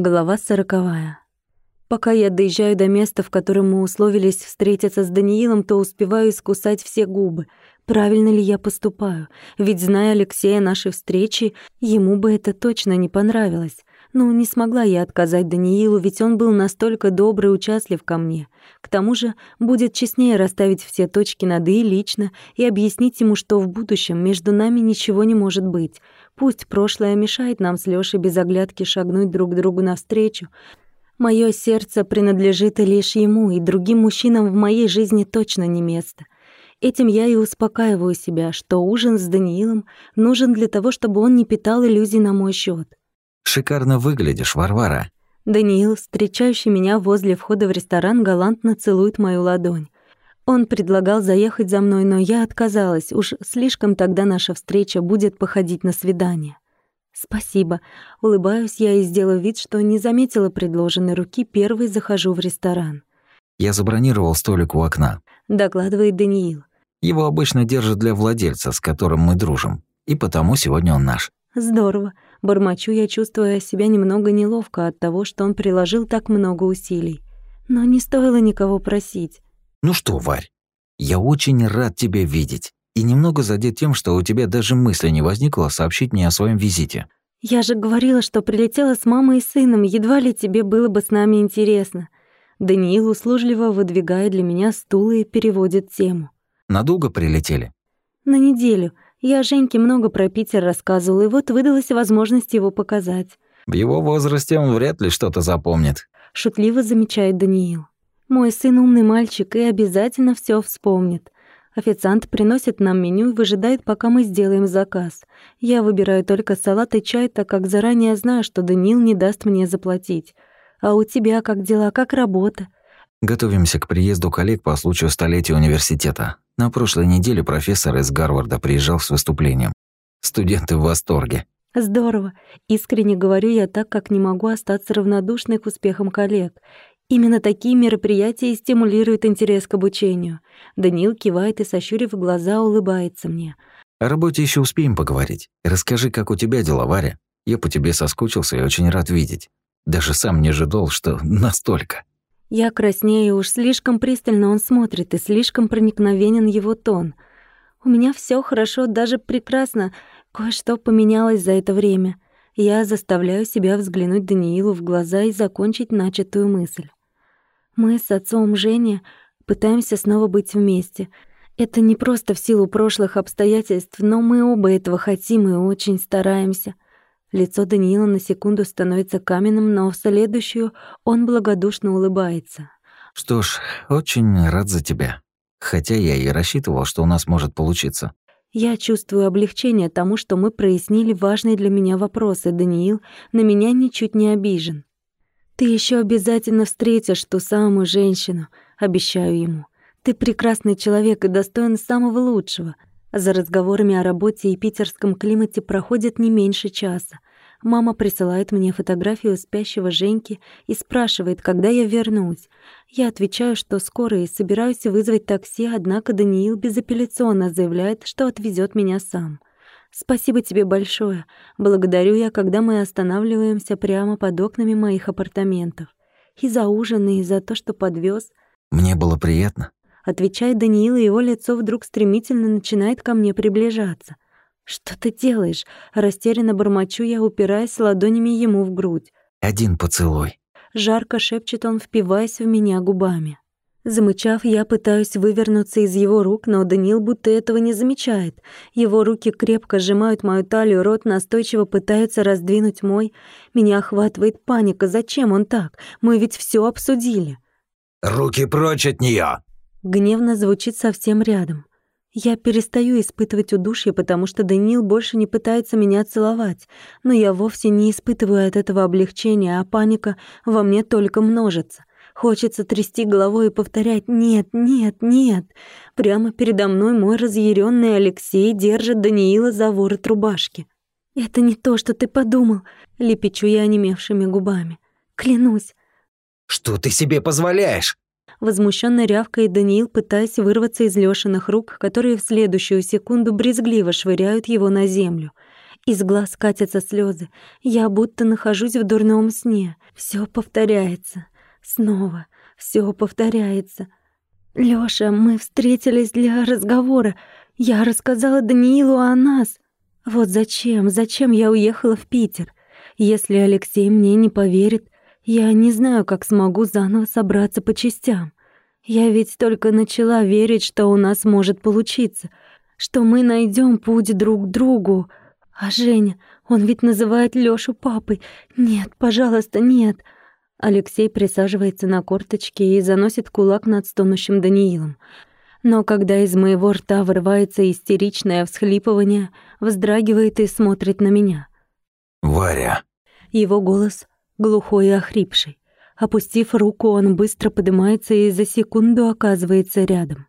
Глава сороковая. Пока я доезжаю до места, в котором мы условились встретиться с Даниилом, то успеваю искусать все губы. Правильно ли я поступаю? Ведь, зная Алексея нашей встречи, ему бы это точно не понравилось. Но не смогла я отказать Даниилу, ведь он был настолько добрый и участлив ко мне. К тому же будет честнее расставить все точки над «и» лично и объяснить ему, что в будущем между нами ничего не может быть. Пусть прошлое мешает нам с Лёшей без оглядки шагнуть друг другу навстречу. Моё сердце принадлежит лишь ему, и другим мужчинам в моей жизни точно не место. Этим я и успокаиваю себя, что ужин с Даниилом нужен для того, чтобы он не питал иллюзий на мой счёт. «Шикарно выглядишь, Варвара». Даниил, встречающий меня возле входа в ресторан, галантно целует мою ладонь. Он предлагал заехать за мной, но я отказалась. Уж слишком тогда наша встреча будет походить на свидание. Спасибо. Улыбаюсь я и сделаю вид, что не заметила предложенной руки, первый захожу в ресторан. Я забронировал столик у окна. Докладывает Даниил. Его обычно держат для владельца, с которым мы дружим. И потому сегодня он наш. Здорово. Бормочу я, чувствуя себя немного неловко от того, что он приложил так много усилий. Но не стоило никого просить. Ну что, Варь, я очень рад тебя видеть. И немного задет тем, что у тебя даже мысли не возникло сообщить мне о своем визите. Я же говорила, что прилетела с мамой и сыном, едва ли тебе было бы с нами интересно. Даниил услужливо выдвигает для меня стул и переводит тему. Надолго прилетели? На неделю. Я Женьке много про Питер рассказывала, и вот выдалась возможность его показать. В его возрасте он вряд ли что-то запомнит. Шутливо замечает Даниил. Мой сын умный мальчик и обязательно все вспомнит. Официант приносит нам меню и выжидает, пока мы сделаем заказ. Я выбираю только салат и чай, так как заранее знаю, что Даниил не даст мне заплатить. А у тебя как дела, как работа? Готовимся к приезду коллег по случаю столетия университета. На прошлой неделе профессор из Гарварда приезжал с выступлением. Студенты в восторге. Здорово. Искренне говорю я так, как не могу остаться равнодушной к успехам коллег. Именно такие мероприятия стимулируют интерес к обучению. Даниил кивает и, сощурив глаза, улыбается мне. О работе еще успеем поговорить. Расскажи, как у тебя дела, Варя. Я по тебе соскучился и очень рад видеть. Даже сам не ожидал, что настолько. Я краснею, уж слишком пристально он смотрит, и слишком проникновенен его тон. У меня все хорошо, даже прекрасно. Кое-что поменялось за это время. Я заставляю себя взглянуть Даниилу в глаза и закончить начатую мысль. Мы с отцом Жени пытаемся снова быть вместе. Это не просто в силу прошлых обстоятельств, но мы оба этого хотим и очень стараемся. Лицо Даниила на секунду становится каменным, но в следующую он благодушно улыбается. Что ж, очень рад за тебя. Хотя я и рассчитывал, что у нас может получиться. Я чувствую облегчение тому, что мы прояснили важные для меня вопросы. Даниил на меня ничуть не обижен. Ты еще обязательно встретишь ту самую женщину, обещаю ему. Ты прекрасный человек и достоин самого лучшего. За разговорами о работе и питерском климате проходит не меньше часа. Мама присылает мне фотографию спящего Женьки и спрашивает, когда я вернусь. Я отвечаю, что скоро и собираюсь вызвать такси, однако Даниил безапелляционно заявляет, что отвезет меня сам. Спасибо тебе большое. Благодарю я, когда мы останавливаемся прямо под окнами моих апартаментов. И за ужин, и за то, что подвез. Мне было приятно. Отвечает Даниил, и его лицо вдруг стремительно начинает ко мне приближаться. «Что ты делаешь?» Растерянно бормочу я, упираясь ладонями ему в грудь. «Один поцелуй». Жарко шепчет он, впиваясь в меня губами. Замычав, я пытаюсь вывернуться из его рук, но Даниил будто этого не замечает. Его руки крепко сжимают мою талию, рот настойчиво пытается раздвинуть мой. Меня охватывает паника. Зачем он так? Мы ведь все обсудили. «Руки прочь от нее! Гневно звучит совсем рядом. Я перестаю испытывать удушье, потому что Даниил больше не пытается меня целовать. Но я вовсе не испытываю от этого облегчения, а паника во мне только множится. Хочется трясти головой и повторять «нет, нет, нет». Прямо передо мной мой разъяренный Алексей держит Даниила за ворот рубашки. «Это не то, что ты подумал», — лепечу я онемевшими губами. «Клянусь». «Что ты себе позволяешь?» Возмущенно рявкает Даниил, пытаясь вырваться из Лёшиных рук, которые в следующую секунду брезгливо швыряют его на землю. Из глаз катятся слезы. Я будто нахожусь в дурном сне. Все повторяется. Снова. Все повторяется. Лёша, мы встретились для разговора. Я рассказала Даниилу о нас. Вот зачем, зачем я уехала в Питер? Если Алексей мне не поверит, я не знаю, как смогу заново собраться по частям. Я ведь только начала верить, что у нас может получиться, что мы найдем путь друг к другу. А Женя, он ведь называет Лёшу папой. Нет, пожалуйста, нет. Алексей присаживается на корточки и заносит кулак над стонущим Даниилом. Но когда из моего рта вырывается истеричное всхлипывание, вздрагивает и смотрит на меня. «Варя!» Его голос глухой и охрипший. Опустив руку, он быстро поднимается и за секунду оказывается рядом.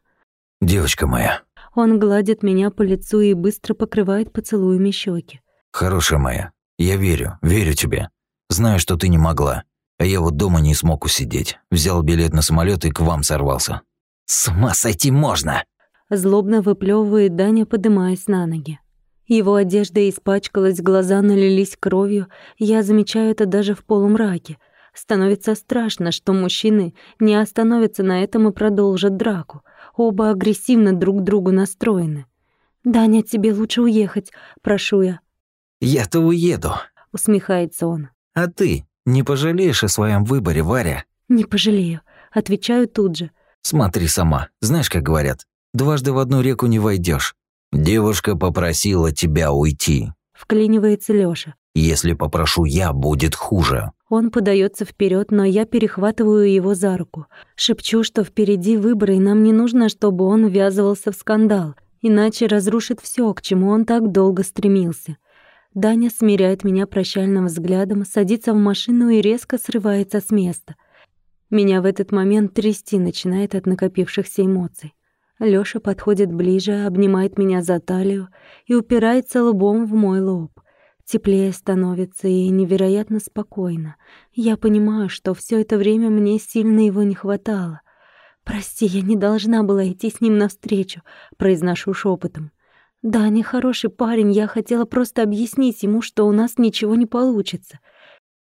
«Девочка моя!» Он гладит меня по лицу и быстро покрывает поцелуями щеки. «Хорошая моя, я верю, верю тебе. Знаю, что ты не могла. А я вот дома не смог усидеть. Взял билет на самолет и к вам сорвался. С ума сойти можно!» Злобно выплевывает Даня, поднимаясь на ноги. Его одежда испачкалась, глаза налились кровью. Я замечаю это даже в полумраке. Становится страшно, что мужчины не остановятся на этом и продолжат драку. Оба агрессивно друг к другу настроены. «Даня, тебе лучше уехать, прошу я». «Я-то уеду», — усмехается он. «А ты не пожалеешь о своем выборе, Варя?» «Не пожалею», — отвечаю тут же. «Смотри сама. Знаешь, как говорят, дважды в одну реку не войдешь. Девушка попросила тебя уйти». Вклинивается Лёша. «Если попрошу я, будет хуже». Он подается вперед, но я перехватываю его за руку. Шепчу, что впереди выборы, и нам не нужно, чтобы он ввязывался в скандал, иначе разрушит все, к чему он так долго стремился. Даня смиряет меня прощальным взглядом, садится в машину и резко срывается с места. Меня в этот момент трясти начинает от накопившихся эмоций. Лёша подходит ближе, обнимает меня за талию и упирается лбом в мой лоб. Теплее становится и невероятно спокойно. Я понимаю, что все это время мне сильно его не хватало. «Прости, я не должна была идти с ним навстречу», — произношу шепотом. «Да, не хороший парень, я хотела просто объяснить ему, что у нас ничего не получится».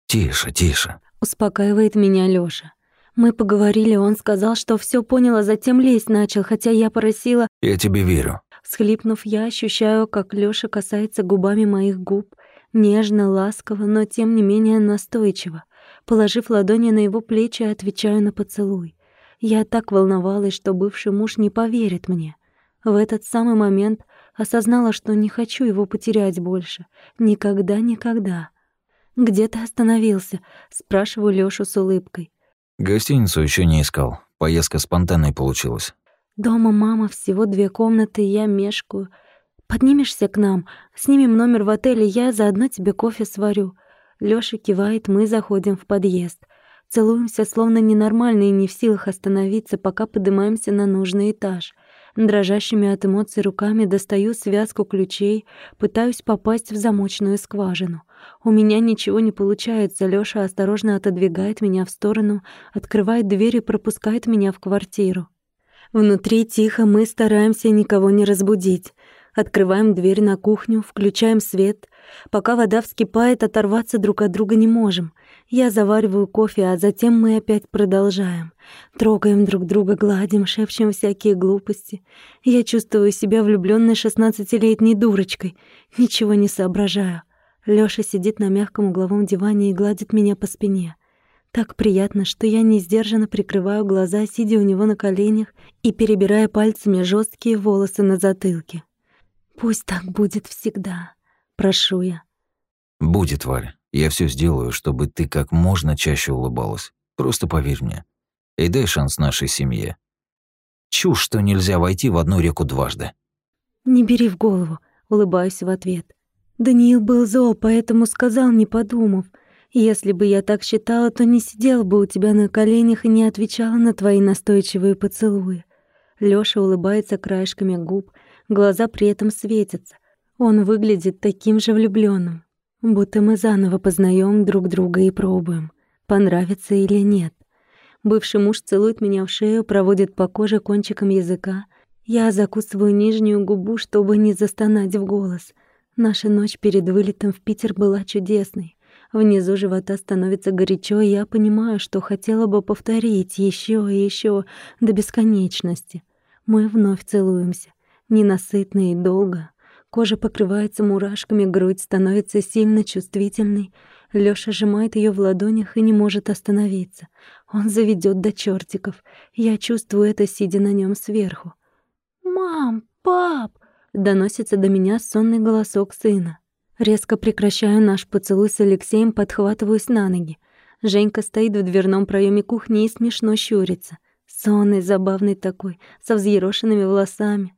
«Тише, тише», — успокаивает меня Лёша. Мы поговорили, он сказал, что все понял, а затем лезть начал, хотя я просила... «Я тебе верю». Схлипнув, я ощущаю, как Лёша касается губами моих губ, Нежно, ласково, но тем не менее настойчиво. Положив ладони на его плечи, отвечаю на поцелуй. Я так волновалась, что бывший муж не поверит мне. В этот самый момент осознала, что не хочу его потерять больше. Никогда, никогда. «Где ты остановился?» — спрашиваю Лёшу с улыбкой. Гостиницу еще не искал. Поездка спонтанной получилась. Дома мама, всего две комнаты, я мешкаю. Поднимешься к нам, снимем номер в отеле, я заодно тебе кофе сварю». Лёша кивает, мы заходим в подъезд. Целуемся, словно ненормальные, не в силах остановиться, пока поднимаемся на нужный этаж. Дрожащими от эмоций руками достаю связку ключей, пытаюсь попасть в замочную скважину. У меня ничего не получается, Лёша осторожно отодвигает меня в сторону, открывает дверь и пропускает меня в квартиру. Внутри тихо, мы стараемся никого не разбудить. Открываем дверь на кухню, включаем свет. Пока вода вскипает, оторваться друг от друга не можем. Я завариваю кофе, а затем мы опять продолжаем. Трогаем друг друга, гладим, шепчем всякие глупости. Я чувствую себя влюблённой шестнадцатилетней дурочкой. Ничего не соображаю. Лёша сидит на мягком угловом диване и гладит меня по спине. Так приятно, что я не сдержанно прикрываю глаза, сидя у него на коленях и перебирая пальцами жесткие волосы на затылке. Пусть так будет всегда, прошу я. Будет, Варя. Я все сделаю, чтобы ты как можно чаще улыбалась. Просто поверь мне. И дай шанс нашей семье. Чушь, что нельзя войти в одну реку дважды. Не бери в голову, улыбаюсь в ответ. Даниил был зол, поэтому сказал, не подумав. Если бы я так считала, то не сидела бы у тебя на коленях и не отвечала на твои настойчивые поцелуи. Лёша улыбается краешками губ, глаза при этом светятся. Он выглядит таким же влюблённым, будто мы заново познаём друг друга и пробуем, понравится или нет. Бывший муж целует меня в шею, проводит по коже кончиком языка. Я закусываю нижнюю губу, чтобы не застонать в голос. Наша ночь перед вылетом в Питер была чудесной. Внизу живота становится горячо, и я понимаю, что хотела бы повторить еще и еще до бесконечности. Мы вновь целуемся, ненасытно и долго. Кожа покрывается мурашками, грудь становится сильно чувствительной. Лёша сжимает её в ладонях и не может остановиться. Он заведёт до чёртиков. Я чувствую это, сидя на нём сверху. «Мам! Пап!» — доносится до меня сонный голосок сына. Резко прекращаю наш поцелуй с Алексеем, подхватываюсь на ноги. Женька стоит в дверном проеме кухни и смешно щурится. Сонный, забавный такой, со взъерошенными волосами.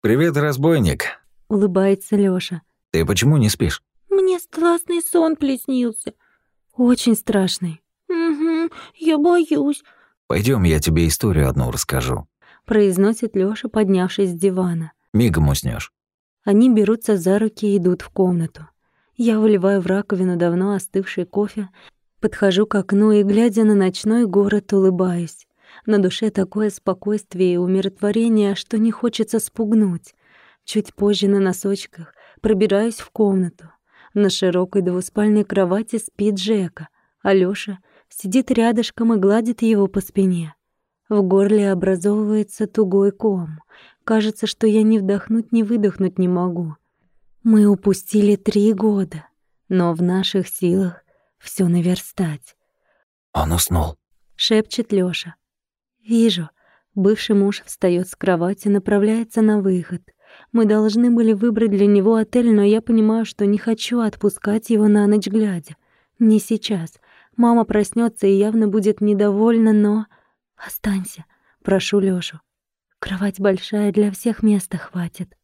«Привет, разбойник!» — улыбается Лёша. «Ты почему не спишь?» «Мне страшный сон приснился». «Очень страшный». «Угу, я боюсь». Пойдем, я тебе историю одну расскажу», — произносит Лёша, поднявшись с дивана. «Мигом уснешь. Они берутся за руки и идут в комнату. Я выливаю в раковину давно остывший кофе, подхожу к окну и, глядя на ночной город, улыбаюсь. На душе такое спокойствие и умиротворение, что не хочется спугнуть. Чуть позже на носочках пробираюсь в комнату. На широкой двуспальной кровати спит Жека, а Лёша сидит рядышком и гладит его по спине. В горле образовывается тугой ком. Кажется, что я ни вдохнуть, ни выдохнуть не могу. Мы упустили три года, но в наших силах все наверстать. Он уснул, шепчет Лёша. Вижу. Бывший муж встаёт с кровати, направляется на выход. Мы должны были выбрать для него отель, но я понимаю, что не хочу отпускать его на ночь глядя. Не сейчас. Мама проснётся и явно будет недовольна, но... «Останься», — прошу Лёшу. «Кровать большая, для всех места хватит».